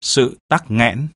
sự tắc nghẽn.